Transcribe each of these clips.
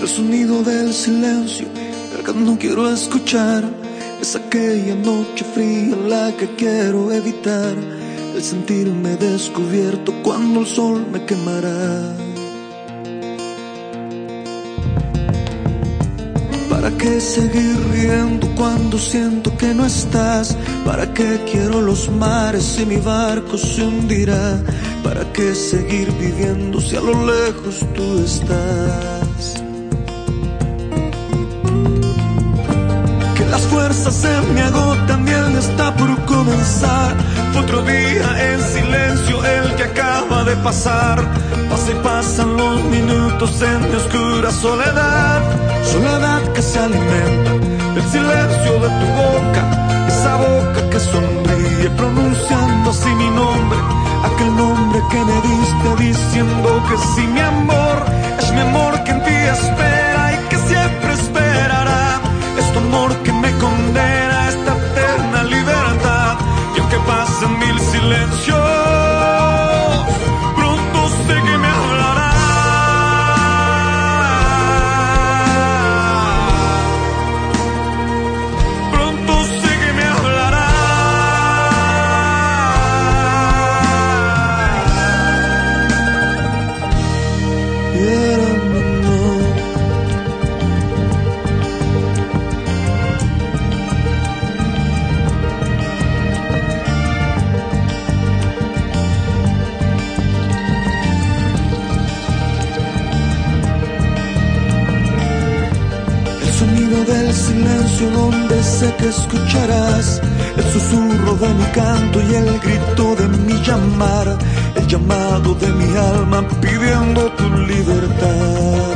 El sonido del silencio, el que no quiero escuchar. Es aquella noche fría la que quiero evitar. El sentirme descubierto cuando el sol me quemará. ¿Para qué seguir riendo cuando siento que no estás? ¿Para qué quiero los mares y mi barco se hundirá? ¿Para qué seguir viviendo si a lo lejos tú estás? Se me agotan y el está por comenzar. Fue otro día en silencio el que acaba de pasar. Pasa y pasan los minutos en mi oscura soledad. Soledad que se alimenta del silencio de tu boca. Esa boca que del silencio donde sé que escucharás el susurro de mi canto y el grito de mi llamar, el llamado de mi alma pidiendo tu libertad.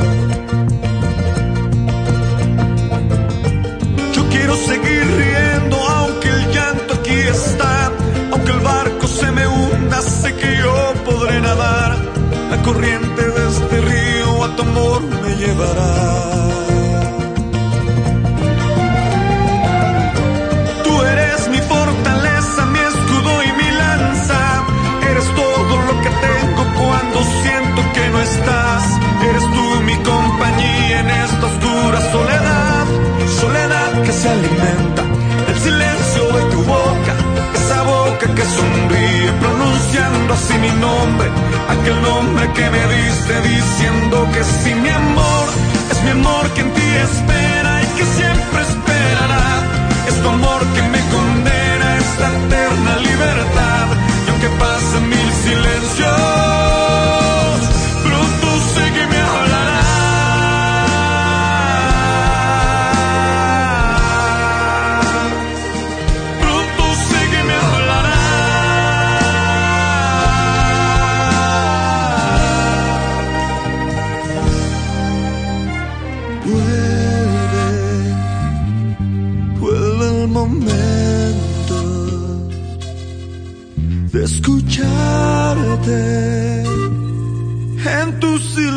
Yo quiero seguir riendo aunque el llanto aquí está, aunque el barco se me hunda, sé que yo podré nadar. La corriente de este río a tu amor me llevará. Aquel nombre que me diste diciendo que sí, mi amor. Es mi amor que de escucharte en tu silencio.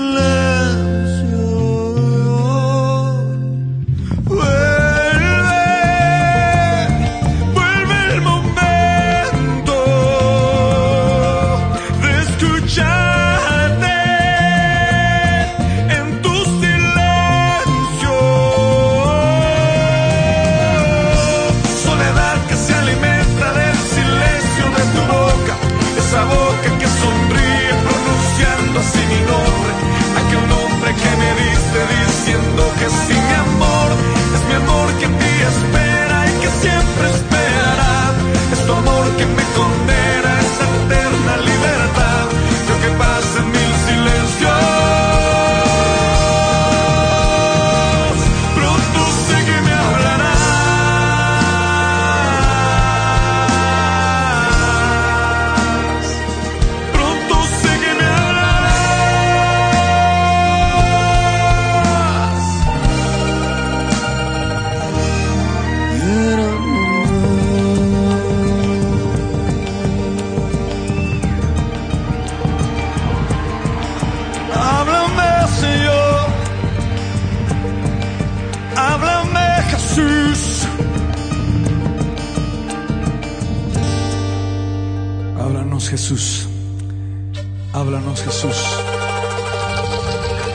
Háblanos Jesús. Háblanos Jesús.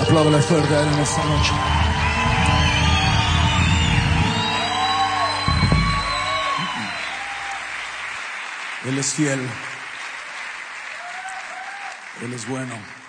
Apláudale fuerte a Él en esta noche. Él es fiel. Él es bueno.